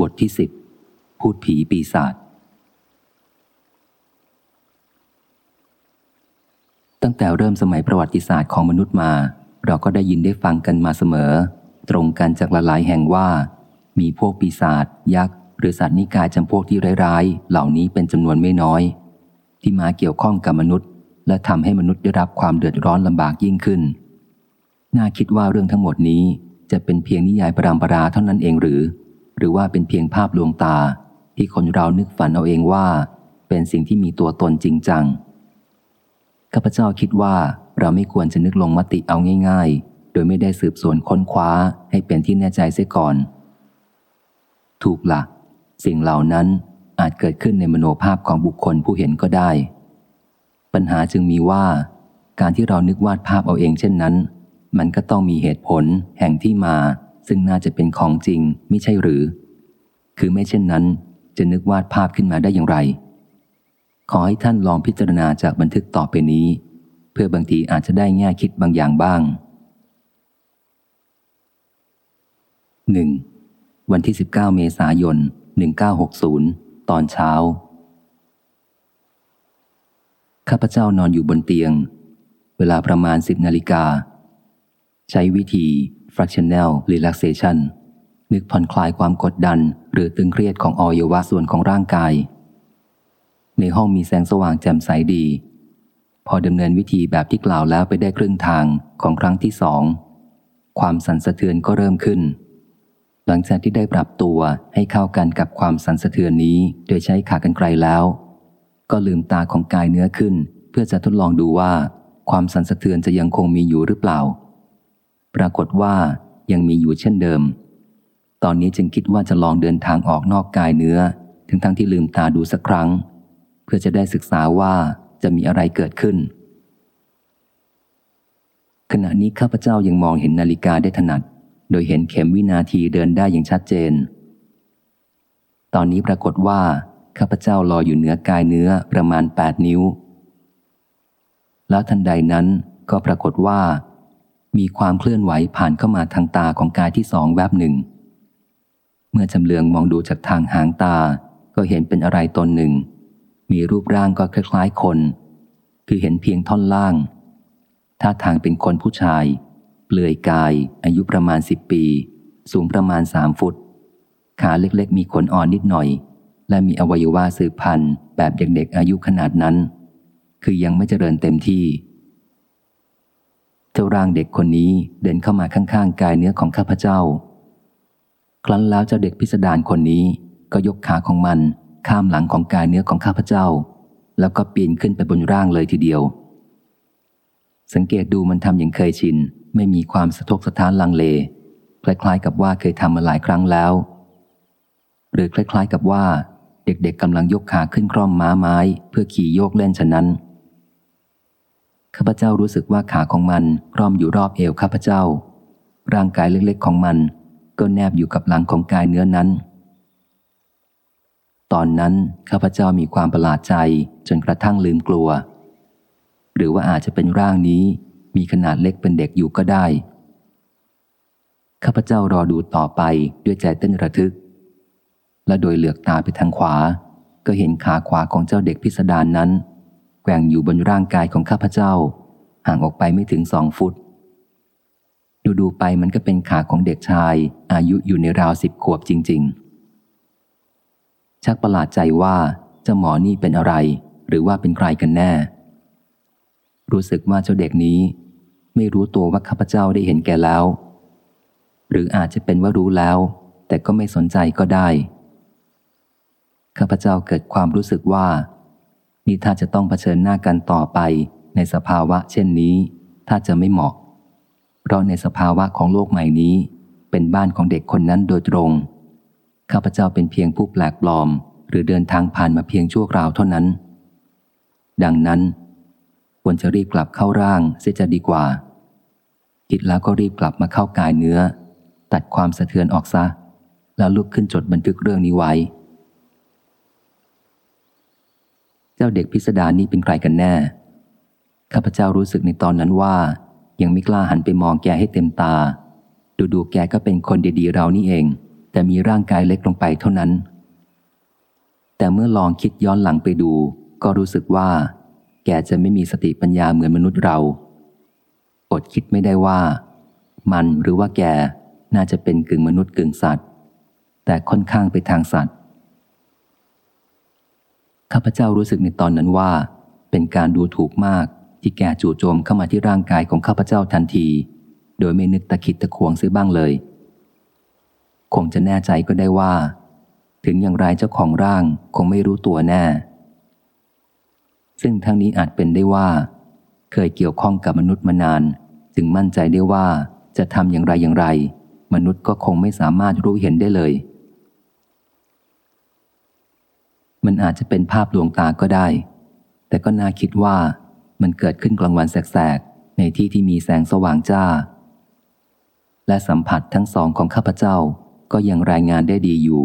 บทที่สิบพูดผีปีศาจตั้งแต่เริ่มสมัยประวัติศาสตร์ของมนุษย์มา เราก็ได้ยินได้ฟังกันมาเสมอ ตรงกันจากหลายแห่งว่า มีพวกปีศาจยักษ์ หรือสัตว์นิกายจำพวกที่ร้ายๆ เหล่านี้เป็นจำนวนไม่น้อย ที่มาเกี่ยวข้องกับมนุษย์ และทำให้มนุษย์ได้รับความเดือดร้อนลำบากยิ่งขึ้น น่าคิดว่าเรื่องทั้งหมดนี้จะเป็นเพียงนิยายปรามปราเท่านั้นเองหรือ หรือว่าเป็นเพียงภาพลวงตา ที่คนเรานึกฝันเอาเองว่า เป็นสิ่งที่มีตัวตนจริงจังข้าพเจ้าคิดว่าเราไม่ควรจะนึกลงมติเอาง่าย ๆ โดยไม่ได้สืบสวนค้นคว้าให้เป็นที่แน่ใจเสียก่อน ถูกละ่ะ สิ่งเหล่านั้นอาจเกิดขึ้นในมโนภาพของบุคคลผู้เห็นก็ได้ ปัญหาจึงมีว่า การที่เรานึกวาดภาพเอาเองเช่นนั้น มันก็ต้องมีเหตุผล แห่งที่มา ซึ่งน่าจะเป็นของจริงไม่ใช่หรือ คือไม่เช่นนั้น จะนึกวาดภาพขึ้นมาได้อย่างไร ขอให้ท่านลองพิจารณาจากบันทึกต่อไปนี้ เพื่อบางทีอาจจะได้แง่คิดบางอย่างบ้าง 1. วันที่ 19 เมษายน 1960 ตอนเช้า ข้าพเจ้านอนอยู่บนเตียง เวลาประมาณ 10นาฬิกา ใช้วิธี fractional relaxation นึกผ่อนคลายความกดดัน หรือตึงเครียดของอวัยวะส่วนของร่างกาย ในห้องมีแสงสว่างแจ่มใสดี พอดำเนินวิธีแบบที่กล่าวแล้วไปได้ครึ่งทางของครั้งที่สอง ความสั่นสะเทือนก็เริ่มขึ้น หลังจากที่ได้ปรับตัวให้เข้ากันกับความสั่นสะเทือนนี้ โดยใช้ขากันไกลแล้ว ก็ลืมตาของกายเนื้อขึ้น เพื่อจะทดลองดูว่า ความสั่นสะเทือนจะยังคงมีอยู่หรือเปล่า ปรากฏว่ายังมีอยู่เช่นเดิม ตอนนี้จึงคิดว่าจะลองเดินทางออกนอกกายเนื้อถึงทั้งที่ลืมตาดูสักครั้ง เพื่อจะได้ศึกษาว่าจะมีอะไรเกิดขึ้น ขณะนี้ข้าพเจ้ายังมองเห็นนาฬิกาได้ถนัด โดยเห็นเข็มวินาทีเดินได้อย่างชัดเจน ตอนนี้ปรากฏว่าข้าพเจ้าลอยอยู่เหนือกายเนื้อประมาณ 8 นิ้ว แล้วทันใดนั้นก็ปรากฏว่า มีความเคลื่อนไหวผ่านเข้ามาทางตาของกายที่สองแวบหนึ่ง เมื่อจำเลืองมองดูจากทางหางตา ก็เห็นเป็นอะไรตนหนึ่ง มีรูปร่างก็คล้ายๆคน คือเห็นเพียงท่อนล่าง ท่าทางเป็นคนผู้ชาย เปลือยกาย อายุประมาณสิบปี สูงประมาณสามฟุต ขาเล็กๆ มีขนอ่อนนิดหน่อย และมีอวัยวะสืบพันธุ์แบบเด็กๆอายุขนาดนั้น คือยังไม่เจริญเต็มที่ เจ้าร่างเด็กคนนี้เดินเข้ามาข้างๆ กายเนื้อของข้าพเจ้า ครั้นแล้วเจ้าเด็กพิสดารคนนี้ก็ยกขาของมันข้ามหลังของกายเนื้อของข้าพเจ้า แล้วก็ปีนขึ้นไปบนร่างเลยทีเดียว สังเกตดูมันทำอย่างเคยชิน ไม่มีความสะทกสะท้านลังเล คล้ายๆกับว่าเคยทำมาหลายครั้งแล้ว หรือคล้ายๆกับว่า เด็กๆกำลังยกขาขึ้นคร่อมม้าไม้ เพื่อขี่โยกเล่นฉะนั้น ข้าพเจ้ารู้สึกว่าขาของมันคร่อมอยู่รอบเอวข้าพเจ้า ร่างกายเล็กๆของมัน ก็แนบอยู่กับหลังของกายเนื้อนั้น ตอนนั้นข้าพเจ้ามีความประหลาดใจจนกระทั่งลืมกลัว หรือว่าอาจจะเป็นร่างนี้มีขนาดเล็กเป็นเด็กอยู่ก็ได้ ข้าพเจ้ารอดูต่อไปด้วยใจเต้นระทึก และโดยเหลือกตาไปทางขวา ก็เห็นขาขวาของเจ้าเด็กพิสดารนนั้น แกว่งอยู่บนร่างกายของข้าพเจ้า ห่างออกไปไม่ถึงสองฟุต ดูดูไปมันก็เป็นขาของเด็กชาย อายุอยู่ในราวสิบขวบจริง ๆ ชักประหลาดใจว่าเจ้าหมอนี่เป็นอะไร หรือว่าเป็นใครกันแน่ รู้สึกว่าเจ้าเด็กนี้ ไม่รู้ตัวว่าข้าพเจ้าได้เห็นแก่แล้ว หรืออาจจะเป็นว่ารู้แล้ว แต่ก็ไม่สนใจก็ได้ข้าพเจ้าเกิดความรู้สึกว่า นี่ถ้าจะต้องเผชิญหน้ากันต่อไปในสภาวะเช่นนี้ ถ้าจะไม่เหมาะ เพราะในสภาวะของโลกใหม่นี้ เป็นบ้านของเด็กคนนั้นโดยตรง ข้าพเจ้าเป็นเพียงผู้แปลกปลอม หรือเดินทางผ่านมาเพียงชั่วคราวเท่านั้น ดังนั้น ควรจะรีบกลับเข้าร่างเสียจะดีกว่า คิดแล้วก็รีบกลับมาเข้ากายเนื้อ ตัดความสะเทือนออกซะ แล้วลุกขึ้นจดบันทึกเรื่องนี้ไว้ เจ้าเด็กพิสดารนี้เป็นใครกันแน่ ข้าพเจ้ารู้สึกในตอนนั้นว่า ยังไม่กล้าหันไปมองแกให้เต็มตา ดูดูแกก็เป็นคนดีๆเรานี่เอง แต่มีร่างกายเล็กลงไปเท่านั้น แต่เมื่อลองคิดย้อนหลังไปดู ก็รู้สึกว่า แกจะไม่มีสติปัญญาเหมือนมนุษย์เรา อดคิดไม่ได้ว่า มันหรือว่าแกน่าจะเป็นกึ่งมนุษย์กึ่งสัตว์ แต่ค่อนข้างไปทางสัตว์ ข้าพเจ้ารู้สึกในตอนนั้นว่า เป็นการดูถูกมากที่แกจู่โจมเข้ามาที่ร่างกายของข้าพเจ้าทันที โดยไม่นึกตะคิดตะขวงซื้อบ้างเลย คงจะแน่ใจก็ได้ว่า ถึงอย่างไรเจ้าของร่างคงไม่รู้ตัวแน่ ซึ่งทั้งนี้อาจเป็นได้ว่า เคยเกี่ยวข้องกับมนุษย์มานาน จึงมั่นใจได้ว่าจะทำอย่างไรอย่างไร มนุษย์ก็คงไม่สามารถรู้เห็นได้เลย มันอาจจะเป็นภาพลวงตาก็ได้ แต่ก็น่าคิดว่ามันเกิดขึ้นกลางวันแสกๆ ในที่ที่มีแสงสว่างจ้า และสัมผัสทั้งสองของข้าพเจ้าก็ยังรายงานได้ดีอยู่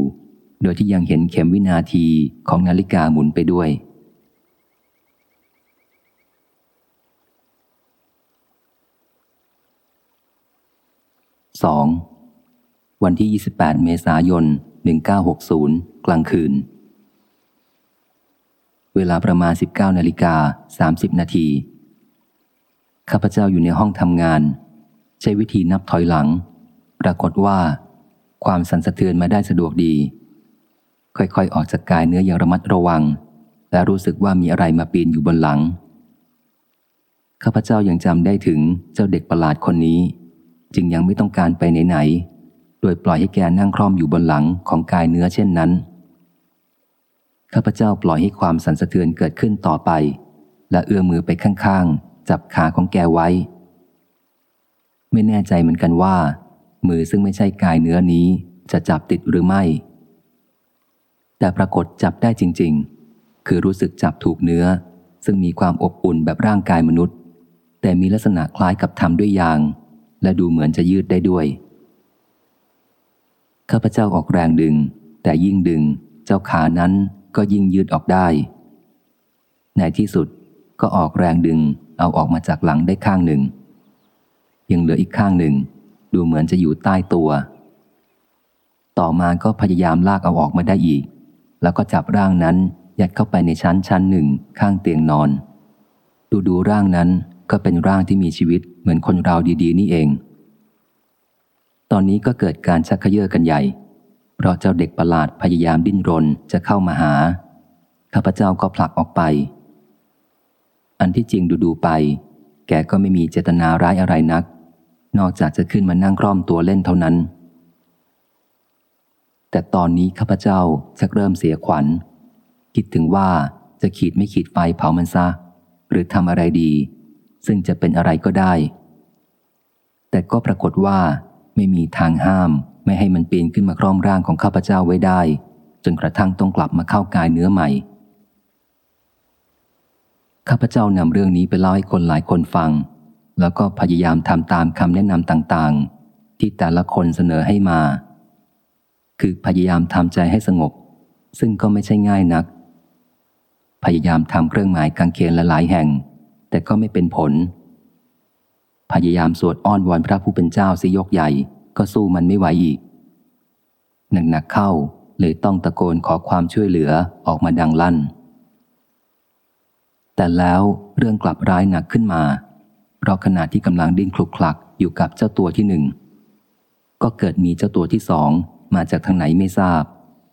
โดยที่ยังเห็นเข็มวินาทีของนาฬิกาหมุนไปด้วย 2. วันที่ 28 เมษายน 1960 กลางคืน เวลาประมาณ 19นาฬิกา30 นาที ข้าพเจ้าอยู่ในห้องทำงาน ใช้วิธีนับถอยหลัง ปรากฏว่า ความสั่นสะเทือนมาได้สะดวกดี ค่อยๆ ออกจากกายเนื้ออย่างระมัดระวัง และรู้สึกว่ามีอะไรมาปีนอยู่บนหลัง ข้าพเจ้ายังจำได้ถึงเจ้าเด็กประหลาดคนนี้ จึงยังไม่ต้องการไปไหนๆโดยปล่อยให้แกนั่งคล่อมอยู่บนหลังของกายเนื้อเช่นนั้น ข้าพเจ้าปล่อยให้ความสั่นสะเทือนเกิดขึ้นต่อไป และเอื้อมือไปข้างๆ จับขาของแกไว้ ไม่แน่ใจเหมือนกันว่า มือซึ่งไม่ใช่กายเนื้อนี้จะจับติดหรือไม่ แต่ปรากฏจับได้จริง ๆ คือรู้สึกจับถูกเนื้อ ซึ่งมีความอบอุ่นแบบร่างกายมนุษย์ แต่มีลักษณะคล้ายกับทำด้วยยาง และดูเหมือนจะยืดได้ด้วย ข้าพเจ้าออกแรงดึง แต่ยิ่งดึง เจ้าขานั้น ก็ยิ่งยืดออกได้ ในที่สุดก็ออกแรงดึงเอาออกมาจากหลังได้ข้างหนึ่ง ยังเหลืออีกข้างหนึ่ง ดูเหมือนจะอยู่ใต้ตัว ต่อมาก็พยายามลากเอาออกมาได้อีก แล้วก็จับร่างนั้นยัดเข้าไปในชั้นชั้นหนึ่งข้างเตียงนอน ดูดูร่างนั้นก็เป็นร่างที่มีชีวิตเหมือนคนเราดี ๆ นี่เอง ตอนนี้ก็เกิดการชักเขยื้อกันใหญ่ เพราะเจ้าเด็กประหลาดพยายามดิ้นรนจะเข้ามาหา ข้าพเจ้าก็ผลักออกไป อันที่จริงดูๆไป แกก็ไม่มีเจตนาร้ายอะไรนัก นอกจากจะขึ้นมานั่งคร่อมตัวเล่นเท่านั้น แต่ตอนนี้ข้าพเจ้าชักเริ่มเสียขวัญ คิดถึงว่าจะขีดไม่ขีดไฟเผามันซะ หรือทำอะไรดี ซึ่งจะเป็นอะไรก็ได้ แต่ก็ปรากฏว่าไม่มีทางห้าม ไม่ให้มันปีนขึ้นมาครอมร่างของข้าพเจ้าไว้ได้ จนกระทั่งต้องกลับมาเข้ากายเนื้อใหม่ ข้าพเจ้านำเรื่องนี้ไปเล่าให้คนหลายคนฟัง แล้วก็พยายามทำตามคำแนะนำต่างๆ ที่แต่ละคนเสนอให้มา คือพยายามทำใจให้สงบ ซึ่งก็ไม่ใช่ง่ายนัก พยายามทำเครื่องหมายกางเขนละหลายแห่ง แต่ก็ไม่เป็นผลพยายามสวดอ้อนวอนพระผู้เป็นเจ้าสิยกใหญ่ ก็สู้มันไม่ไหวอีก หนักๆเข้าเลยต้องตะโกนขอความช่วยเหลือออกมาดังลั่น แต่แล้วเรื่องกลับร้ายหนักขึ้นมา เพราะขณะที่กำลังดิ้นคลุกคลักอยู่กับเจ้าตัวที่หนึ่ง ก็เกิดมีเจ้าตัวที่สองมาจากทางไหนไม่ทราบ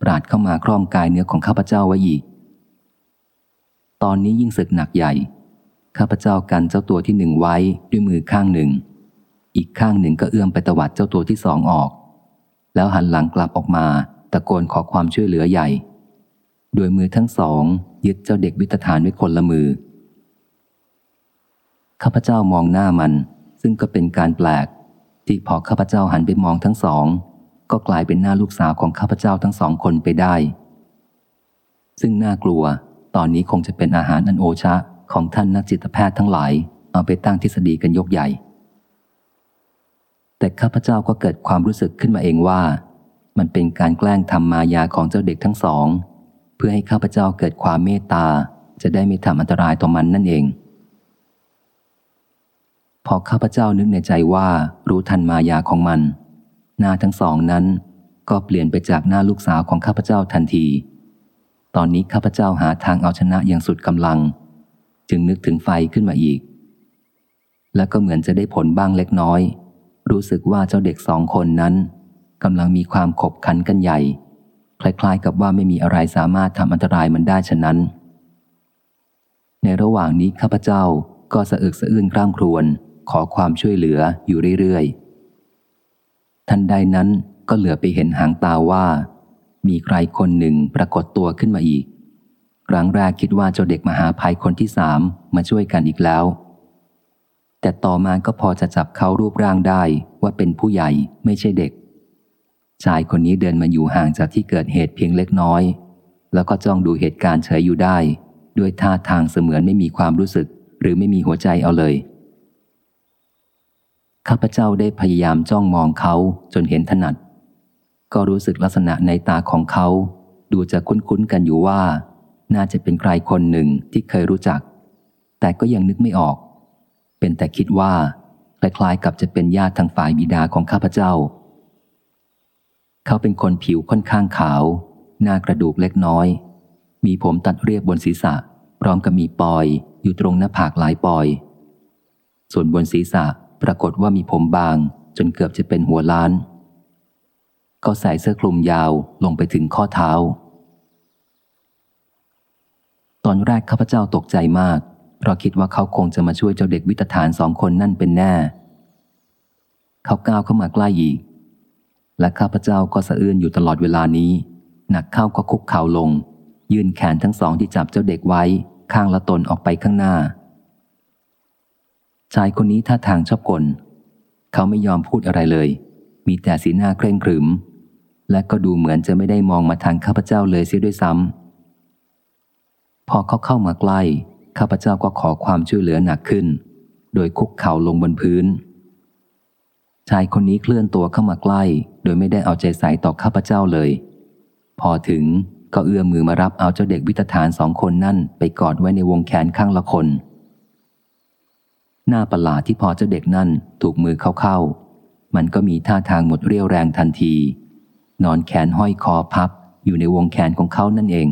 ปราดเข้ามาครอมกายเนื้อของข้าพเจ้าไว้อีก ตอนนี้ยิ่งศึกหนักใหญ่ ข้าพเจ้ากันเจ้าตัวที่หนึ่งไว้ด้วยมือข้างหนึ่ง อีกข้างหนึ่งก็เอื้อมไปตวัดเจ้าตัวที่สองออก แล้วหันหลังกลับออกมา ตะโกนขอความช่วยเหลือใหญ่ โดยมือทั้งสอง ยึดเจ้าเด็กวิตฐานไว้คนละมือ ข้าพเจ้ามองหน้ามัน ซึ่งก็เป็นการแปลก ที่พอข้าพเจ้าหันไปมองทั้งสอง ก็กลายเป็นหน้าลูกสาวของข้าพเจ้าทั้งสองคนไปได้ ซึ่งน่ากลัว ตอนนี้คงจะเป็นอาหารอันโอชะของท่านนักจิตแพทย์ทั้งหลาย เอาไปตั้งทฤษฎีกันยกใหญ่ แต่ข้าพเจ้าก็เกิดความรู้สึกขึ้นมาเองว่า มันเป็นการแกล้งทำมายาของเจ้าเด็กทั้งสอง เพื่อให้ข้าพเจ้าเกิดความเมตตา จะได้ไม่ทำอันตรายต่อมันนั่นเอง พอข้าพเจ้านึกในใจว่ารู้ทันมายาของมัน หน้าทั้งสองนั้น ก็เปลี่ยนไปจากหน้าลูกสาวของข้าพเจ้าทันที ตอนนี้ข้าพเจ้าหาทางเอาชนะอย่างสุดกำลัง จึงนึกถึงไฟขึ้นมาอีก และก็เหมือนจะได้ผลบ้างเล็กน้อย รู้สึกว่าเจ้าเด็กสองคนนั้นกำลังมีความขบขันกันใหญ่ คล้ายๆกับว่าไม่มีอะไรสามารถทำอันตรายมันได้ฉะนั้น ในระหว่างนี้ข้าพเจ้าก็สะอึกสะอื้นกล้ามครวนขอความช่วยเหลืออยู่เรื่อยๆ ทันใดนั้นก็เหลือไปเห็นหางตาว่า มีใครคนหนึ่งปรากฏตัวขึ้นมาอีก ครั้งแรกคิดว่าเจ้าเด็กมหาภัยคนที่สามมาช่วยกันอีกแล้ว แต่ต่อมาก็พอจะจับเขารูปร่างได้ว่าเป็นผู้ใหญ่ไม่ใช่เด็ก ชายคนนี้เดินมาอยู่ห่างจากที่เกิดเหตุเพียงเล็กน้อย แล้วก็จ้องดูเหตุการณ์เฉยอยู่ได้ ด้วยท่าทางเสมือนไม่มีความรู้สึก หรือไม่มีหัวใจเอาเลย ข้าพเจ้าได้พยายามจ้องมองเขาจนเห็นถนัด ก็รู้สึกลักษณะในตาของเขา ดูจะคุ้นๆกันอยู่ว่า น่าจะเป็นใครคนหนึ่งที่เคยรู้จัก แต่ก็ยังนึกไม่ออก เป็นแต่คิดว่าคล้ายๆกับจะเป็นญาติทางฝ่ายบิดาของข้าพเจ้า เขาเป็นคนผิวค่อนข้างขาว หน้ากระดูกเล็กน้อย มีผมตัดเรียบบนศีรษะ พร้อมกับมีปอยอยู่ตรงหน้าผากหลายปอย ส่วนบนศีรษะปรากฏว่ามีผมบาง จนเกือบจะเป็นหัวล้านก็ใส่เสื้อคลุมยาวลงไปถึงข้อเท้า ตอนแรกข้าพเจ้าตกใจมาก เพราะคิดว่าเขาคงจะมาช่วยเจ้าเด็กวิตฐานสองคนนั่นเป็นแน่ เขาก้าวเข้ามาใกล้อีก และข้าพเจ้าก็สะอื้นอยู่ตลอดเวลานี้ หนักเข้าก็คุกเข่าลง ยื่นแขนทั้งสองที่จับเจ้าเด็กไว้ข้างละตนออกไปข้างหน้า ชายคนนี้ท่าทางชอบกล เขาไม่ยอมพูดอะไรเลย มีแต่สีหน้าเคร่งขรึม และก็ดูเหมือนจะไม่ได้มองมาทางข้าพเจ้าเลยเสียด้วยซ้ำพอเขาเข้ามาใกล้ ข้าพเจ้าก็ขอความช่วยเหลือหนักขึ้น โดยคุกเข่าลงบนพื้น ชายคนนี้เคลื่อนตัวเข้ามาใกล้ โดยไม่ได้เอาใจใส่ต่อข้าพเจ้าเลย พอถึงก็เอื้อมมือมารับเอาเจ้าเด็กวิตฐานสองคนนั่นไปกอดไว้ในวงแขนข้างละคน หน้าประหลาดที่พอเจ้าเด็กนั่นถูกมือเข้าเข้ามันก็มีท่าทางหมดเรี่ยวแรงทันที นอนแขนห้อยคอพับอยู่ในวงแขนของเขานั่นเอง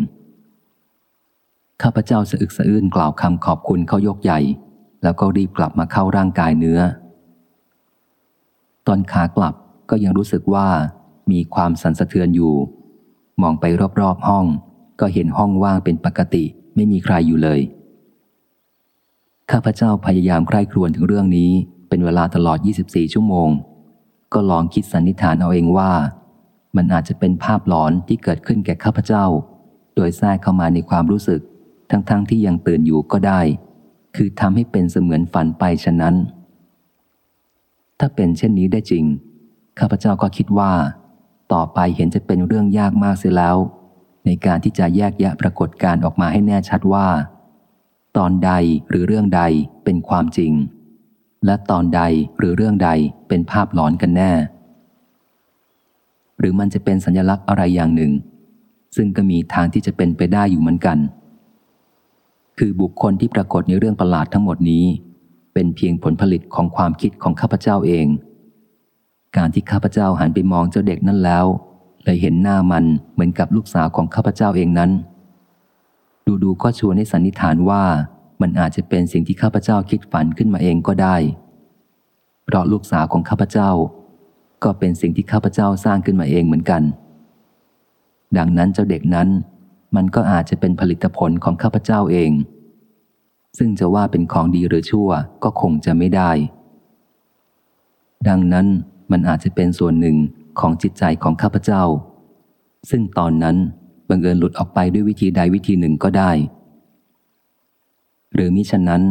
ข้าพเจ้าสะอึกสะอื้นกล่าวคำขอบคุณเขายกใหญ่ แล้วก็รีบกลับมาเข้าร่างกายเนื้อ ตอนขากลับก็ยังรู้สึกว่ามีความสั่นสะเทือนอยู่ มองไปรอบๆห้อง ก็เห็นห้องว่างเป็นปกติไม่มีใครอยู่เลย ข้าพเจ้าพยายามใคร่ครวญถึงเรื่องนี้เป็นเวลาตลอด 24 ชั่วโมง ก็ลองคิดสันนิษฐานเอาเองว่า มันอาจจะเป็นภาพหลอนที่เกิดขึ้นแก่ข้าพเจ้า โดยแทรกเข้ามาในความรู้สึก ทั้งๆทที่ยังตื่นอยู่ก็ได้ คือทำให้เป็นเสมือนฝันไปฉะนั้น ถ้าเป็นเช่นนี้ได้จริง ข้าพเจ้าก็คิดว่า ต่อไปเห็นจะเป็นเรื่องยากมากเสียแล้ว ในการที่จะแยกแยะปรากฏการออกมาให้แน่ชัดว่า ตอนใดหรือเรื่องใดเป็นความจริง และตอนใดหรือเรื่องใดเป็นภาพหลอนกันแน่ หรือมันจะเป็นสัญลักษณ์อะไรอย่างหนึ่งซึ่งก็มีทางที่จะเป็นไปได้อยู่เหมือนกัน คือบุคคลที่ปรากฏในเรื่องประหลาดทั้งหมดนี้ เป็นเพียงผลผลิตของความคิดของข้าพเจ้าเอง การที่ข้าพเจ้าหันไปมองเจ้าเด็กนั่นแล้วเลยเห็นหน้ามันเหมือนกับลูกสาวของข้าพเจ้าเองนั้น ดูๆก็ชวนให้สันนิษฐานว่ามันอาจจะเป็นสิ่งที่ข้าพเจ้าคิดฝันขึ้นมาเองก็ได้ เพราะลูกสาวของข้าพเจ้า ก็เป็นสิ่งที่ข้าพเจ้าสร้างขึ้นมาเองเหมือนกัน ดังนั้นเจ้าเด็กนั้น มันก็อาจจะเป็นผลิตผลของข้าพเจ้าเอง ซึ่งจะว่าเป็นของดีหรือชั่วก็คงจะไม่ได้ ดังนั้นมันอาจจะเป็นส่วนหนึ่งของจิตใจของข้าพเจ้า ซึ่งตอนนั้นบังเอิญหลุดออกไปด้วยวิธีใดวิธีหนึ่งก็ได้ หรือมิฉะนั้น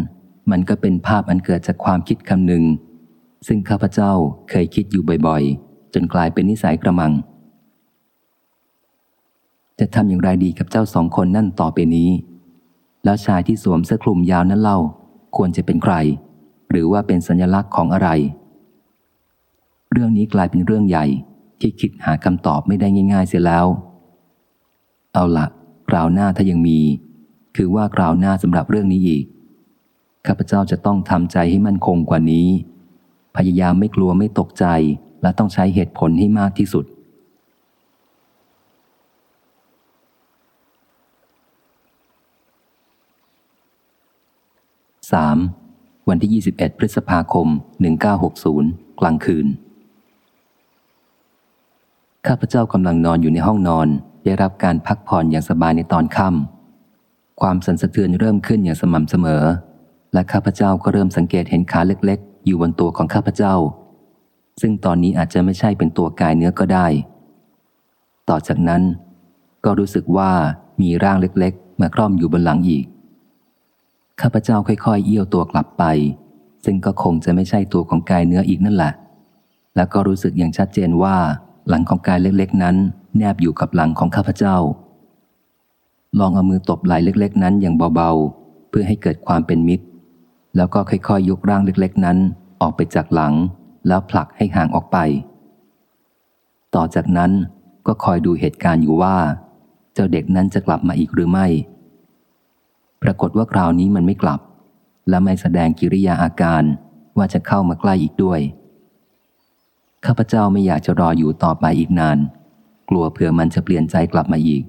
มันก็เป็นภาพอันเกิดจากความคิดคำหนึ่ง ซึ่งข้าพเจ้าเคยคิดอยู่บ่อยๆ จนกลายเป็นนิสัยกระมัง จะทำอย่างไรดีกับเจ้าสองคนนั่นต่อไปนี้ แล้วชายที่สวมเสื้อคลุมยาวนั้นเล่า ควรจะเป็นใคร หรือว่าเป็นสัญลักษณ์ของอะไร เรื่องนี้กลายเป็นเรื่องใหญ่ที่คิดหาคำตอบไม่ได้ง่าย ๆ เสียแล้ว เอาละกราวหน้าถ้ายังมี คือว่ากราวหน้าสำหรับเรื่องนี้อีก ข้าพเจ้าจะต้องทำใจให้มั่นคงกว่านี้ พยายามไม่กลัวไม่ตกใจและต้องใช้เหตุผลให้มากที่สุด 3. วันที่ 21 พฤษภาคม 1960 กลางคืน ข้าพเจ้ากำลังนอนอยู่ในห้องนอน ได้รับการพักผ่อนอย่างสบายในตอนค่ำความสันสะเทือนเริ่มขึ้นอย่างสม่ำเสมอ และข้าพเจ้าก็เริ่มสังเกตเห็นขาเล็กๆ อยู่บนตัวของข้าพเจ้า ซึ่งตอนนี้อาจจะไม่ใช่เป็นตัวกายเนื้อก็ได้ ต่อจากนั้น ก็รู้สึกว่ามีร่างเล็กๆ มาคล่อมอยู่บนหลังอีก ข้าพเจ้าค่อยๆ เอี้ยวตัวกลับไป ซึ่งก็คงจะไม่ใช่ตัวของกายเนื้ออีกนั่นแหละ แล้วก็รู้สึกอย่างชัดเจนว่า หลังของกายเล็กๆ นั้น แนบอยู่กับหลังของข้าพเจ้า ลองเอามือตบไหล่เล็ก ๆ นั้นอย่างเบาๆ เพื่อให้เกิดความเป็นมิตร แล้วก็ค่อยๆยกร่างเล็กๆ นั้น ออกไปจากหลัง แล้วผลักให้ห่างออกไป ต่อจากนั้นก็คอยดูเหตุการณ์อยู่ว่า เจ้าเด็กนั้นจะกลับมาอีกหรือไม่ ปรากฏว่าคราวนี้มันไม่กลับ และไม่แสดงกิริยาอาการว่าจะเข้ามาใกล้อีกด้วย ข้าพเจ้าไม่อยากจะรออยู่ต่อไปอีกนาน กลัวเผื่อมันจะเปลี่ยนใจกลับมาอีก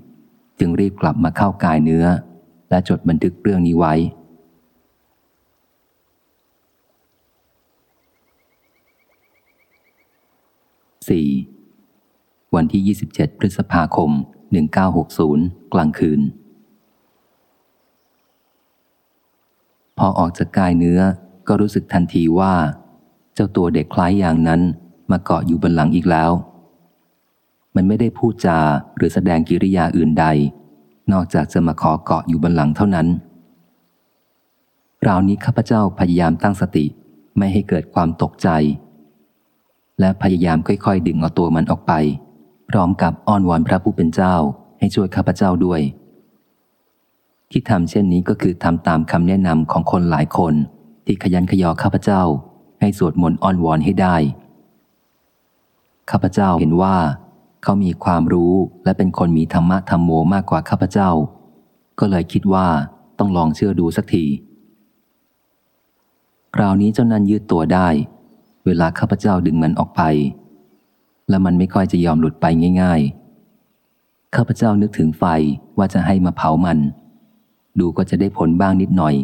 จึงรีบกลับมาเข้ากายเนื้อ และจดบันทึกเรื่องนี้ไว้ 4. วันที่ 27 พฤษภาคม 1960 กลางคืน พอออกจากกายเนื้อก็รู้สึกทันทีว่า เจ้าตัวเด็กคล้ายอย่างนั้นมาเกาะอยู่บนหลังอีกแล้ว มันไม่ได้พูดจาหรือแสดงกิริยาอื่นใด นอกจากจะมาขอเกาะอยู่บนหลังเท่านั้นคราวนี้ข้าพเจ้าพยายามตั้งสติไม่ให้เกิดความตกใจ และพยายามค่อยๆ ดึงเอาตัวมันออกไป พร้อมกับอ้อนวอนพระผู้เป็นเจ้าให้ช่วยข้าพเจ้าด้วย ที่ทำเช่นนี้ก็คือทำตามคำแนะนำของคนหลายคน ที่ขยันขยอข้าพเจ้า ให้สวดมนต์อ้อนวอนให้ได้ ข้าพเจ้าเห็นว่า เขามีความรู้และเป็นคนมีธรรมะธรรมโมมากกว่าข้าพเจ้า ก็เลยคิดว่าต้องลองเชื่อดูสักทีคราวนี้เจ้านั้นยืดตัวได้ เวลาข้าพเจ้าดึงมันออกไป และมันไม่ค่อยจะยอมหลุดไปง่าย ๆ ข้าพเจ้านึกถึงไฟว่าจะให้มาเผามัน ดูก็จะได้ผลบ้างนิดหน่อย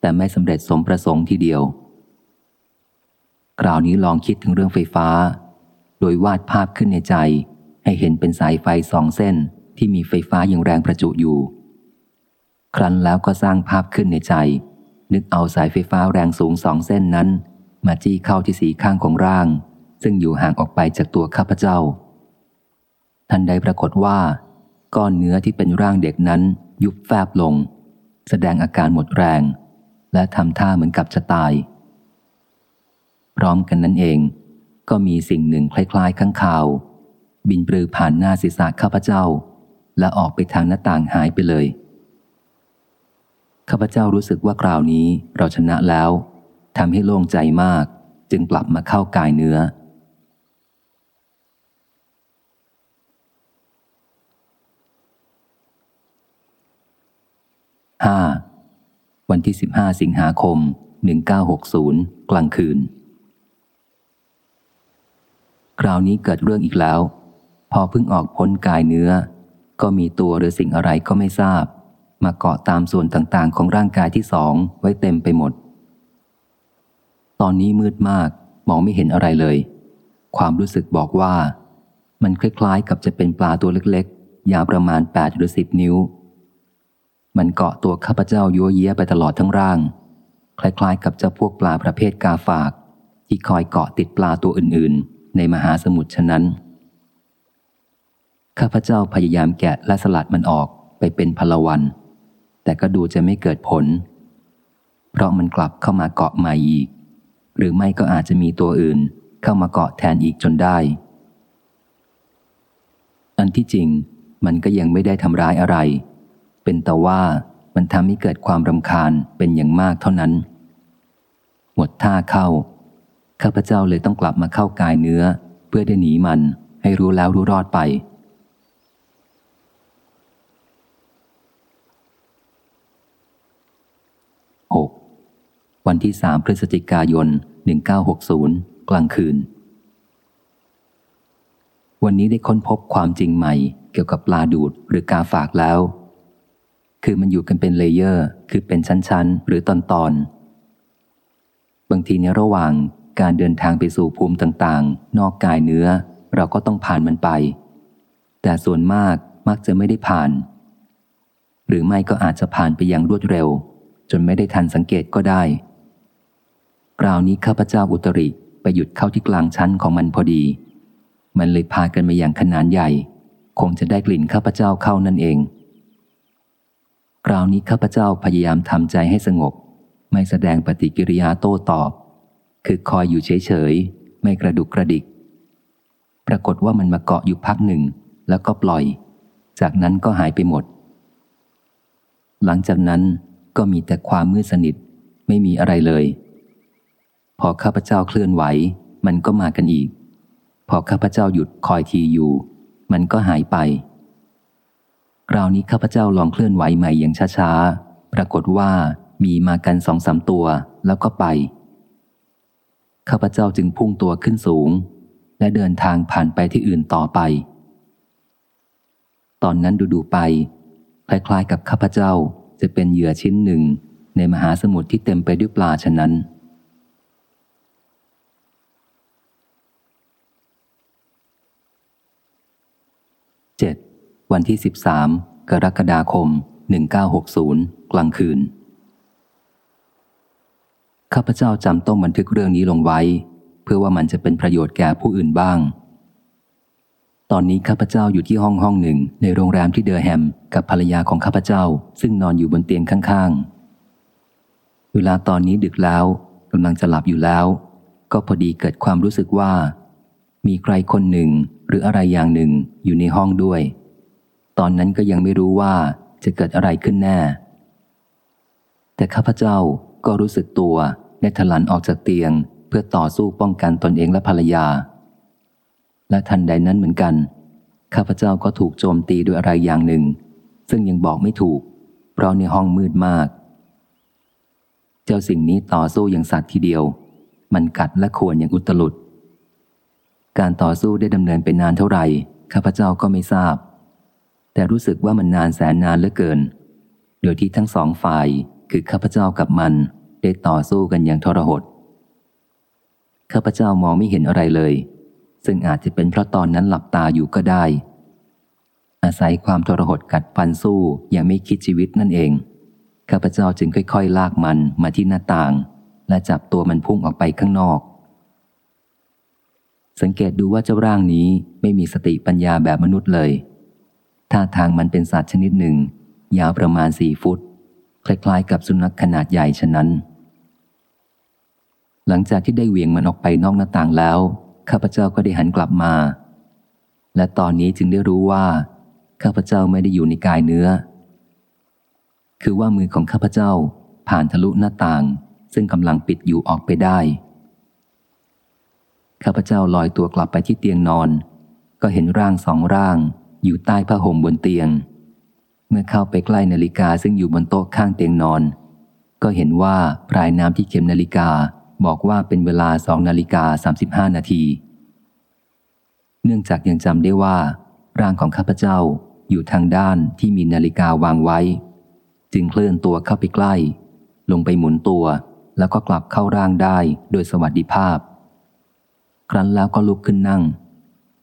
แต่ไม่สำเร็จสมประสงค์ทีเดียว คราวนี้ลองคิดถึงเรื่องไฟฟ้า โดยวาดภาพขึ้นในใจ ให้เห็นเป็นสายไฟสองเส้นที่มีไฟฟ้าอย่างแรงประจุอยู่ ครั้นแล้วก็สร้างภาพขึ้นในใจ นึกเอาสายไฟฟ้าแรงสูงสองเส้นนั้น มาจี้เข้าที่สีข้างของร่าง ซึ่งอยู่ห่างออกไปจากตัวข้าพเจ้า ทันใดปรากฏว่า ก้อนเนื้อที่เป็นร่างเด็กนั้น ยุบแฟบลง แสดงอาการหมดแรง และทำท่าเหมือนกับจะตาย พร้อมกันนั้นเอง ก็มีสิ่งหนึ่งคล้ายๆข้างข่าว บินปลือผ่านหน้าศีรษะข้าพเจ้า และออกไปทางหน้าต่างหายไปเลยข้าพเจ้ารู้สึกว่าคราวนี้เราชนะแล้วทำให้โล่งใจมาก จึงกลับมาเข้ากายเนื้อ 5. วันที่ 15 สิงหาคม 1960 กลางคืน คราวนี้เกิดเรื่องอีกแล้ว พอเพิ่งออกพ้นกายเนื้อ ก็มีตัวหรือสิ่งอะไรก็ไม่ทราบ มาเกาะตามส่วนต่างๆ ของร่างกายที่สองไว้เต็มไปหมด ตอนนี้มืดมากมองไม่เห็นอะไรเลย ความรู้สึกบอกว่า มันคล้ายๆกับจะเป็นปลาตัวเล็กๆ ยาวประมาณ 8 หรือ 10 นิ้ว มันเกาะตัวข้าพเจ้ายัวเยียไปตลอดทั้งร่าง คล้ายๆ กับเจ้าพวกปลาประเภทกาฝาก ที่คอยเกาะติดปลาตัวอื่นๆ ในมหาสมุทรฉะนั้น ข้าพเจ้าพยายามแกะและสลัดมันออกไปเป็นพลวัน แต่ก็ดูจะไม่เกิดผล เพราะมันกลับเข้ามาเกาะใหม่อีก หรือไม่ก็อาจจะมีตัวอื่นเข้ามาเกาะแทนอีกจนได้ อันที่จริงมันก็ยังไม่ได้ทำร้ายอะไร เป็นแต่ว่ามันทำให้เกิดความรำคาญเป็นอย่างมากเท่านั้น หมดท่าเข้า ข้าพเจ้าเลยต้องกลับมาเข้ากายเนื้อ เพื่อได้หนีมันให้รู้แล้วรู้รอดไป 6. วันที่สามพฤศจิกายน 1960 กลางคืน วันนี้ได้ค้นพบความจริงใหม่เกี่ยวกับปลาดูดหรือกาฝากแล้ว คือมันอยู่กันเป็นเลเยอร์ คือเป็นชั้นๆ หรือตอน บางทีในระหว่างการเดินทางไปสู่ภูมิต่างๆ นอกกายเนื้อ เราก็ต้องผ่านมันไป แต่ส่วนมากมักจะไม่ได้ผ่าน หรือไม่ก็อาจจะผ่านไปอย่างรวดเร็ว จนไม่ได้ทันสังเกตก็ได้คราวนี้ข้าพเจ้าอุตริไปหยุดเข้าที่กลางชั้นของมันพอดี มันเลยพากันมาอย่างขนานใหญ่ คงจะได้กลิ่นข้าพเจ้าเข้านั่นเอง ราวนี้ข้าพเจ้าพยายามทำใจให้สงบ ไม่แสดงปฏิกิริยาโต้ตอบ คือคอยอยู่เฉยๆ ไม่กระดุกกระดิก ปรากฏว่ามันมาเกาะอยู่พักหนึ่ง แล้วก็ปล่อย จากนั้นก็หายไปหมด หลังจากนั้นก็มีแต่ความมืดสนิท ไม่มีอะไรเลย พอข้าพเจ้าเคลื่อนไหว มันก็มากันอีก พอข้าพเจ้าหยุดคอยทีอยู่ มันก็หายไป คราวนี้ข้าพเจ้าลองเคลื่อนไหวใหม่อย่างช้าๆ ปรากฏว่ามีมากันสองสามตัวแล้วก็ไป ข้าพเจ้าจึงพุ่งตัวขึ้นสูง และเดินทางผ่านไปที่อื่นต่อไป ตอนนั้นดูๆไป คล้ายๆกับข้าพเจ้าจะเป็นเหยื่อชิ้นหนึ่งในมหาสมุทรที่เต็มไปด้วยปลาฉะนั้น เจ็ด วันที่ 13 กรกฎาคม 1960 กลางคืน ข้าพเจ้าจำต้องบันทึกเรื่องนี้ลงไว้ เพื่อว่ามันจะเป็นประโยชน์แก่ผู้อื่นบ้าง ตอนนี้ข้าพเจ้าอยู่ที่ห้องห้องหนึ่ง ในโรงแรมที่เดอร์แฮม กับภรรยาของข้าพเจ้า ซึ่งนอนอยู่บนเตียงข้างๆ เวลาตอนนี้ดึกแล้วกำลังจะหลับอยู่แล้ว ก็พอดีเกิดความรู้สึกว่า มีใครคนหนึ่งหรืออะไรอย่างหนึ่งอยู่ในห้องด้วย ตอนนั้นก็ยังไม่รู้ว่าจะเกิดอะไรขึ้นแน่ แต่ข้าพเจ้าก็รู้สึกตัวได้ถลันออกจากเตียง เพื่อต่อสู้ป้องกันตนเองและภรรยา และทันใดนั้นเหมือนกัน ข้าพเจ้าก็ถูกโจมตีด้วยอะไรอย่างหนึ่ง ซึ่งยังบอกไม่ถูก เพราะในห้องมืดมาก เจ้าสิ่งนี้ต่อสู้อย่างสัตว์ทีเดียว มันกัดและข่วนอย่างอุตลุด การต่อสู้ได้ดำเนินไปนานเท่าไหร่ ข้าพเจ้าก็ไม่ทราบ แต่รู้สึกว่ามันนานแสนนานเหลือเกิน โดยที่ทั้งสองฝ่ายคือข้าพเจ้ากับมันได้ต่อสู้กันอย่างทรหดข้าพเจ้ามองไม่เห็นอะไรเลย ซึ่งอาจจะเป็นเพราะตอนนั้นหลับตาอยู่ก็ได้ อาศัยความทรหดกัดฟันสู้อย่างไม่คิดชีวิตนั่นเองข้าพเจ้าจึงค่อย ๆ ลากมันมาที่หน้าต่าง และจับตัวมันพุ่งออกไปข้างนอก สังเกตดูว่าเจ้าร่างนี้ไม่มีสติปัญญาแบบมนุษย์เลย ท่าทางมันเป็นสัตว์ชนิดหนึ่ง ยาวประมาณสี่ฟุต คล้ายๆ กับสุนัขขนาดใหญ่ฉะนั้น หลังจากที่ได้เวียงมันออกไปนอกหน้าต่างแล้ว ข้าพเจ้าก็ได้หันกลับมา และตอนนี้จึงได้รู้ว่า ข้าพเจ้าไม่ได้อยู่ในกายเนื้อ คือว่ามือของข้าพเจ้าผ่านทะลุหน้าต่าง ซึ่งกำลังปิดอยู่ออกไปได้ ข้าพเจ้าลอยตัวกลับไปที่เตียงนอน ก็เห็นร่างสองร่าง อยู่ใต้ผ้าห่มบนเตียง เมื่อเข้าไปใกล้นาฬิกาซึ่งอยู่บนโต๊ะข้างเตียงนอน ก็เห็นว่าปลายน้ำที่เข็มนาฬิกาบอกว่าเป็นเวลาสองนาฬิกาสามสิบห้านาที เนื่องจากยังจำได้ว่า ร่างของข้าพเจ้าอยู่ทางด้านที่มีนาฬิกาวางไว้ จึงเคลื่อนตัวเข้าไปใกล้ ลงไปหมุนตัวแล้วก็กลับเข้าร่างได้โดยสวัสดิภาพ ครั้นแล้วก็ลุกขึ้นนั่ง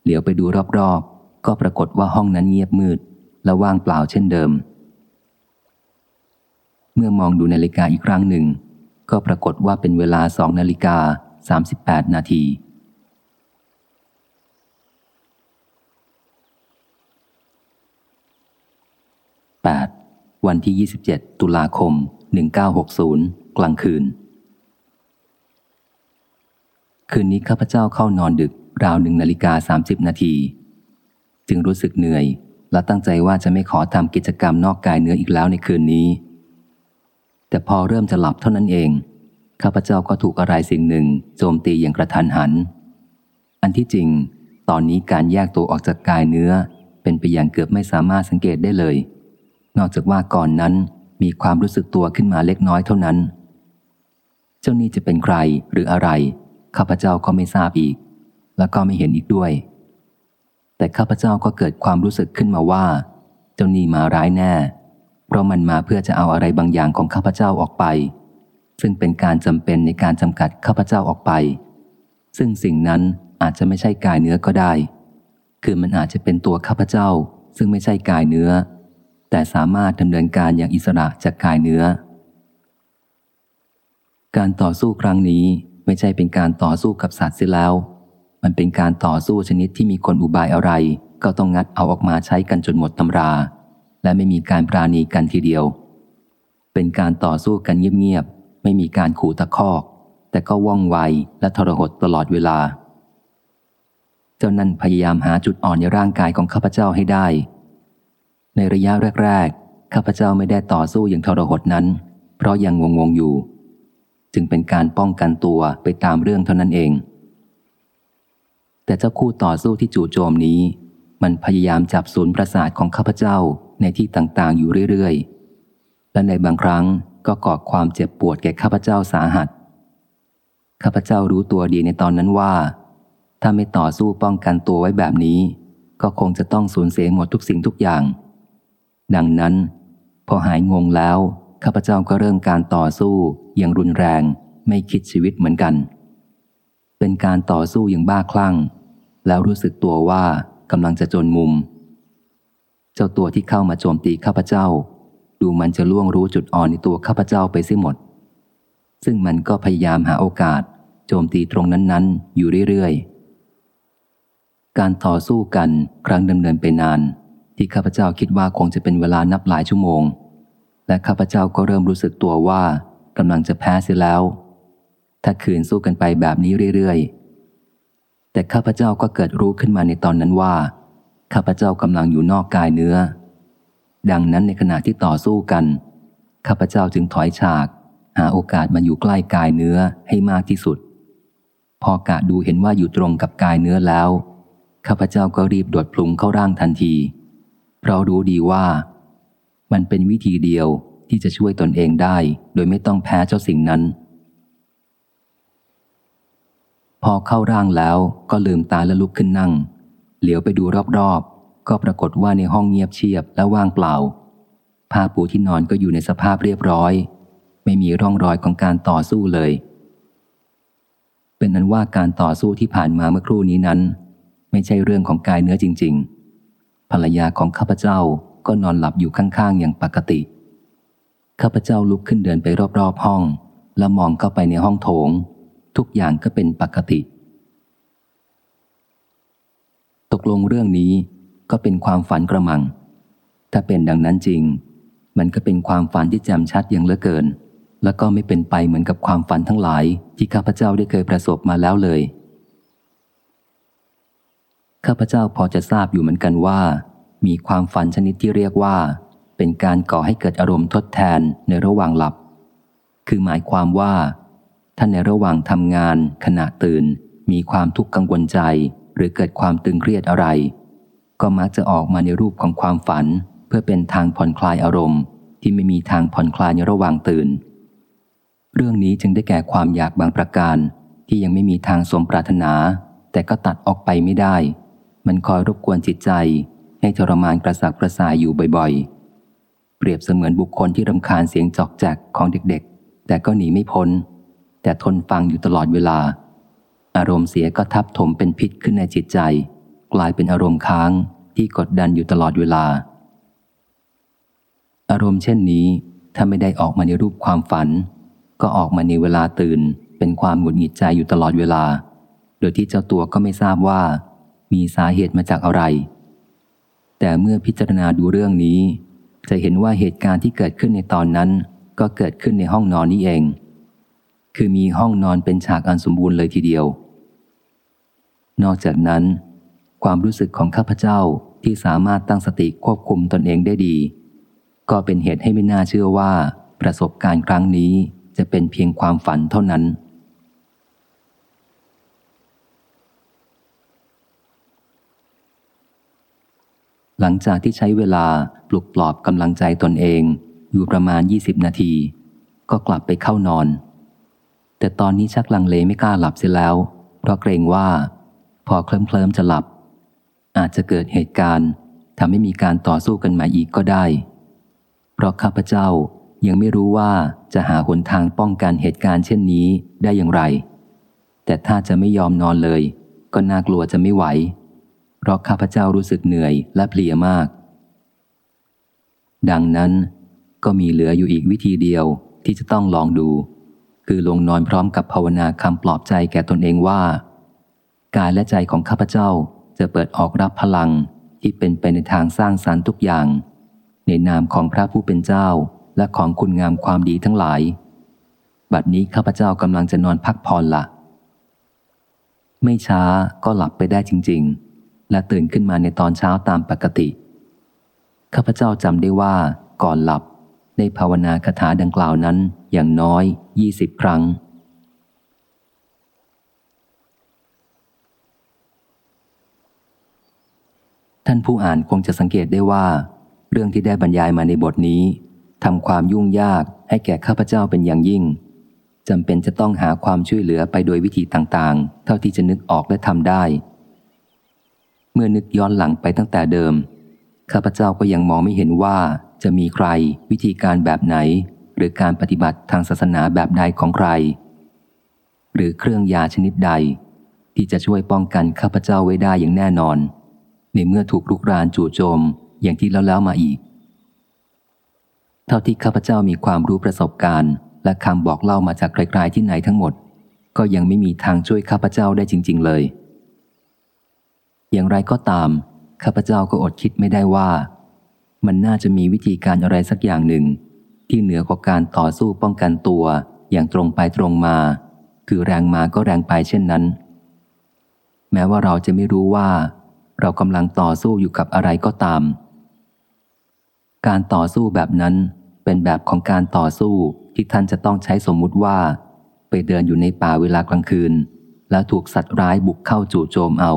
เหลียวไปดูรอบ ก็ปรากฏว่าห้องนั้นเงียบมืด และว่างเปล่าเช่นเดิม เมื่อมองดูนาฬิกาอีกครั้งหนึ่ง ก็ปรากฏว่าเป็นเวลาสองนาฬิกาสามสิบแปดนาทีแปดวันที่ 27 ตุลาคม 1960 กลางคืน คืนนี้ข้าพเจ้าเข้านอนดึกราวหนึ่งนาฬิกาสามสิบนาที จึงรู้สึกเหนื่อย และตั้งใจว่าจะไม่ขอทำกิจกรรมนอกกายเนื้ออีกแล้วในคืนนี้ แต่พอเริ่มจะหลับเท่านั้นเอง ข้าพเจ้าก็ถูกอะไรสิ่งหนึ่งโจมตีอย่างกระทันหัน อันที่จริง ตอนนี้การแยกตัวออกจากกายเนื้อ เป็นไปอย่างเกือบไม่สามารถสังเกตได้เลย นอกจากว่าก่อนนั้นมีความรู้สึกตัวขึ้นมาเล็กน้อยเท่านั้น เจ้านี่จะเป็นใครหรืออะไร ข้าพเจ้าก็ไม่ทราบอีก และก็ไม่เห็นอีกด้วย แต่ข้าพเจ้าก็เกิดความรู้สึกขึ้นมาว่า เจ้านี่มาร้ายแน่ เพราะมันมาเพื่อจะเอาอะไรบางอย่างของข้าพเจ้าออกไป ซึ่งเป็นการจำเป็นในการจำกัดข้าพเจ้าออกไป ซึ่งสิ่งนั้นอาจจะไม่ใช่กายเนื้อก็ได้ คือมันอาจจะเป็นตัวข้าพเจ้า ซึ่งไม่ใช่กายเนื้อ แต่สามารถดำเนินการอย่างอิสระจากกายเนื้อ การต่อสู้ครั้งนี้ไม่ใช่เป็นการต่อสู้กับสัตว์เสียแล้ว มันเป็นการต่อสู้ชนิดที่มีคนอุบายอะไร ก็ต้องงัดเอาออกมาใช้กันจนหมดตำรา และไม่มีการปราณีกันทีเดียว เป็นการต่อสู้กันเงียบๆไม่มีการขู่ตะคอก แต่ก็ว่องไวและทรหดตลอดเวลา เจ้านั่นพยายามหาจุดอ่อนในร่างกายของข้าพเจ้าให้ได้ ในระยะแรกๆข้าพเจ้าไม่ได้ต่อสู้อย่างทรหดนั้น เพราะยังงงๆอยู่ จึงเป็นการป้องกันตัวไปตามเรื่องเท่านั้นเอง แต่เจ้าคู่ต่อสู้ที่จู่โจมนี้ มันพยายามจับศูนย์ประสาทของข้าพเจ้าในที่ต่างๆ อยู่เรื่อยๆ และในบางครั้งก็ก่อความเจ็บปวดแก่ข้าพเจ้าสาหัส ข้าพเจ้ารู้ตัวดีในตอนนั้นว่า ถ้าไม่ต่อสู้ป้องกันตัวไว้แบบนี้ ก็คงจะต้องสูญเสียหมดทุกสิ่งทุกอย่าง ดังนั้น พอหายงงแล้ว ข้าพเจ้าก็เริ่มการต่อสู้อย่างรุนแรง ไม่คิดชีวิตเหมือนกัน เป็นการต่อสู้อย่างบ้าคลั่ง แล้วรู้สึกตัวว่ากำลังจะจนมุม เจ้าตัวที่เข้ามาโจมตีข้าพเจ้า ดูมันจะล่วงรู้จุดอ่อนในตัวข้าพเจ้าไปเสียหมด ซึ่งมันก็พยายามหาโอกาส โจมตีตรงนั้นๆ อยู่เรื่อยๆ การต่อสู้กันครั้งดำเนินไปนาน ที่ข้าพเจ้าคิดว่าคงจะเป็นเวลานับหลายชั่วโมง และข้าพเจ้าก็เริ่มรู้สึกตัวว่ากำลังจะแพ้เสียแล้ว ถ้าคืนสู้กันไปแบบนี้เรื่อยๆ แต่ข้าพเจ้าก็เกิดรู้ขึ้นมาในตอนนั้นว่า ข้าพเจ้ากำลังอยู่นอกกายเนื้อ ดังนั้นในขณะที่ต่อสู้กัน ข้าพเจ้าจึงถอยฉาก หาโอกาสมาอยู่ใกล้กายเนื้อให้มากที่สุด พอกะดูเห็นว่าอยู่ตรงกับกายเนื้อแล้ว ข้าพเจ้าก็รีบโดดพลุงเข้าร่างทันที เพราะรู้ดีว่า มันเป็นวิธีเดียวที่จะช่วยตนเองได้ โดยไม่ต้องแพ้เจ้าสิ่งนั้น พอเข้าร่างแล้วก็ลืมตาและลุกขึ้นนั่ง เหลียวไปดูรอบๆ ก็ปรากฏว่าในห้องเงียบเชียบและว่างเปล่า ผ้าปูที่นอนก็อยู่ในสภาพเรียบร้อย ไม่มีร่องรอยของการต่อสู้เลย เป็นนั้นว่าการต่อสู้ที่ผ่านมาเมื่อครู่นี้นั้น ไม่ใช่เรื่องของกายเนื้อจริง ๆ ภรรยาของข้าพเจ้าก็นอนหลับอยู่ข้างๆอย่างปกติ ข้าพเจ้าลุกขึ้นเดินไปรอบๆห้อง แล้วมองเข้าไปในห้องโถง ทุกอย่างก็เป็นปกติ ตกลงเรื่องนี้ก็เป็นความฝันกระมัง ถ้าเป็นดังนั้นจริง มันก็เป็นความฝันที่แจ่มชัดอย่างเหลือเกิน แล้วก็ไม่เป็นไปเหมือนกับความฝันทั้งหลาย ที่ข้าพเจ้าได้เคยประสบมาแล้วเลย ข้าพเจ้าพอจะทราบอยู่เหมือนกันว่า มีความฝันชนิดที่เรียกว่า เป็นการก่อให้เกิดอารมณ์ทดแทนในระหว่างหลับ คือหมายความว่า ถ้าในระหว่างทำงาน ขณะตื่น มีความทุกข์กังวลใจ หรือเกิดความตึงเครียดอะไร ก็มักจะออกมาในรูปของความฝัน เพื่อเป็นทางผ่อนคลายอารมณ์ ที่ไม่มีทางผ่อนคลายในระหว่างตื่น เรื่องนี้จึงได้แก่ความอยากบางประการ ที่ยังไม่มีทางสมปรารถนา แต่ก็ตัดออกไปไม่ได้ มันคอยรบกวนจิตใจ ให้ทรมานกระสักกระส่ายอยู่บ่อยๆ เปรียบเสมือนบุคคลที่รำคาญเสียงจอกแจกของเด็กๆ แต่ก็หนีไม่พ้น แต่ทนฟังอยู่ตลอดเวลา อารมณ์เสียก็ทับถมเป็นพิษขึ้นในจิตใจ กลายเป็นอารมณ์ค้างที่กดดันอยู่ตลอดเวลา อารมณ์เช่นนี้ ถ้าไม่ได้ออกมาในรูปความฝัน ก็ออกมาในเวลาตื่น เป็นความหงุดหงิดใจอยู่ตลอดเวลา โดยที่เจ้าตัวก็ไม่ทราบว่า มีสาเหตุมาจากอะไร แต่เมื่อพิจารณาดูเรื่องนี้ จะเห็นว่าเหตุการณ์ที่เกิดขึ้นในตอนนั้น ก็เกิดขึ้นในห้องนอนนี้เอง คือมีห้องนอนเป็นฉากอันสมบูรณ์เลยทีเดียว นอกจากนั้น ความรู้สึกของข้าพเจ้าที่สามารถตั้งสติควบคุมตนเองได้ดี ก็เป็นเหตุให้ไม่น่าเชื่อว่า ประสบการณ์ครั้งนี้จะเป็นเพียงความฝันเท่านั้น หลังจากที่ใช้เวลาปลุกปลอบกำลังใจตนเองอยู่ประมาณ 20 นาที ก็กลับไปเข้านอน แต่ตอนนี้ชักลังเลไม่กล้าหลับเสียแล้ว เพราะเกรงว่า พอเคลิ้มเคลิมจะหลับ อาจจะเกิดเหตุการณ์ทำให้มีการต่อสู้กันมาอีกก็ได้ เพราะข้าพเจ้ายังไม่รู้ว่าจะหาหนทางป้องกันเหตุการณ์เช่นนี้ได้อย่างไร แต่ถ้าจะไม่ยอมนอนเลย ก็น่ากลัวจะไม่ไหว เพราะข้าพเจ้ารู้สึกเหนื่อยและเพลียมาก ดังนั้นก็มีเหลืออยู่อีกวิธีเดียวที่จะต้องลองดู คือลงนอนพร้อมกับภาวนาคำปลอบใจแก่ตนเองว่า กายและใจของข้าพเจ้าจะเปิดออกรับพลังที่เป็นไปในทางสร้างสารรค์ทุกอย่าง ในนามของพระผู้เป็นเจ้าและของคุณงามความดีทั้งหลาย บัดนี้ข้าพเจ้ากำลังจะนอนพักผ่อนละไม่ช้าก็หลับไปได้จริง ๆ และตื่นขึ้นมาในตอนเช้าตามปกติ ข้าพเจ้าจำได้ว่าก่อนหลับ ได้ภาวนาคาถาดังกล่าวนั้นอย่างน้อยยี่สิบครั้ง ท่านผู้อ่านคงจะสังเกตได้ว่า เรื่องที่ได้บรรยายมาในบทนี้ทำความยุ่งยากให้แก่ข้าพเจ้าเป็นอย่างยิ่งจำเป็นจะต้องหาความช่วยเหลือไปโดยวิธีต่างๆ เท่าที่จะนึกออกและทำได้ เมื่อนึกย้อนหลังไปตั้งแต่เดิม ข้าพเจ้าก็ยังมองไม่เห็นว่า จะมีใคร วิธีการแบบไหน หรือการปฏิบัติทางศาสนาแบบใดของใคร หรือเครื่องยาชนิดใด ที่จะช่วยป้องกันข้าพเจ้าไว้ได้อย่างแน่นอน ในเมื่อถูกลุกรานจู่โจมอย่างที่แล้วแล้วมาอีก เท่าที่ข้าพเจ้ามีความรู้ประสบการณ์ และคำบอกเล่ามาจากไกลๆที่ไหนทั้งหมด ก็ยังไม่มีทางช่วยข้าพเจ้าได้จริง ๆ เลย อย่างไรก็ตามข้าพเจ้าก็อดคิดไม่ได้ว่า มันน่าจะมีวิธีการอะไรสักอย่างหนึ่ง ที่เหนือกว่าการต่อสู้ป้องกันตัวอย่างตรงไปตรงมา คือแรงมาก็แรงไปเช่นนั้น แม้ว่าเราจะไม่รู้ว่า เรากำลังต่อสู้อยู่กับอะไรก็ตาม การต่อสู้แบบนั้นเป็นแบบของการต่อสู้ที่ท่านจะต้องใช้สมมุติว่า ไปเดินอยู่ในป่าเวลากลางคืน แล้วถูกสัตว์ร้ายบุกเข้าจู่โจมเอา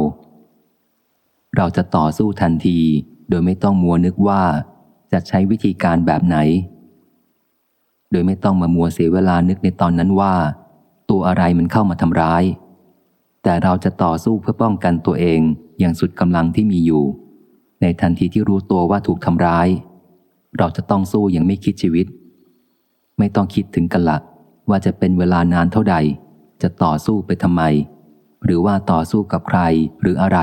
เราจะต่อสู้ทันที โดยไม่ต้องมัวนึกว่าจะใช้วิธีการแบบไหน โดยไม่ต้องมามัวเสียเวลานึกในตอนนั้นว่า ตัวอะไรมันเข้ามาทำร้าย แต่เราจะต่อสู้เพื่อป้องกันตัวเองอย่างสุดกำลังที่มีอยู่ ในทันทีที่รู้ตัวว่าถูกทำร้าย เราจะต้องสู้อย่างไม่คิดชีวิต ไม่ต้องคิดถึงกันละว่าจะเป็นเวลานานเท่าใด จะต่อสู้ไปทำไม หรือว่าต่อสู้กับใครหรืออะไร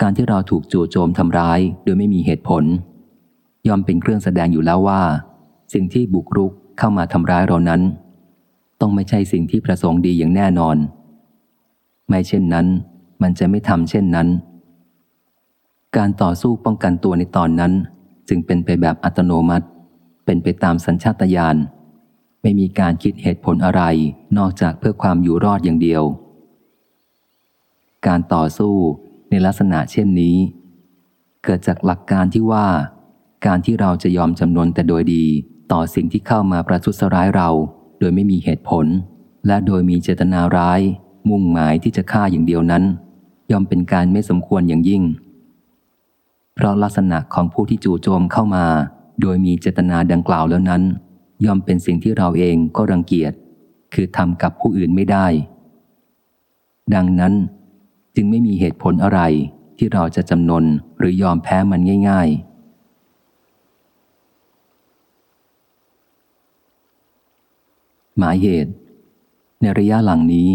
การที่เราถูกจู่โจมทำร้าย โดยไม่มีเหตุผล ย่อมเป็นเครื่องแสดงอยู่แล้วว่า สิ่งที่บุกรุกเข้ามาทำร้ายเรานั้น ต้องไม่ใช่สิ่งที่ประสงค์ดีอย่างแน่นอน ไม่เช่นนั้น มันจะไม่ทำเช่นนั้น การต่อสู้ป้องกันตัวในตอนนั้น จึงเป็นไปแบบอัตโนมัติ เป็นไปตามสัญชาตญาณไม่มีการคิดเหตุผลอะไร นอกจากเพื่อความอยู่รอดอย่างเดียว การต่อสู้ ในลักษณะเช่นนี้ เกิดจากหลักการที่ว่า การที่เราจะยอมจำนนแต่โดยดีต่อสิ่งที่เข้ามาประทุษร้ายเรา โดยไม่มีเหตุผล และโดยมีเจตนาร้าย มุ่งหมายที่จะฆ่าอย่างเดียวนั้น ย่อมเป็นการไม่สมควรอย่างยิ่ง เพราะลักษณะของผู้ที่จู่โจมเข้ามา โดยมีเจตนาดังกล่าวแล้วนั้น ย่อมเป็นสิ่งที่เราเองก็รังเกียจ คือทำกับผู้อื่นไม่ได้ ดังนั้น จึงไม่มีเหตุผลอะไรที่เราจะจำนนหรือยอมแพ้มันง่าย ๆหมายเหตุ ในระยะหลังนี้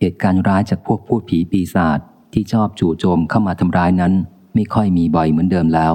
เหตุการณ์ร้ายจากพวกพูดผีปีศาจที่ชอบจู่โจมเข้ามาทำร้ายนั้น ไม่ค่อยมีบ่อยเหมือนเดิมแล้ว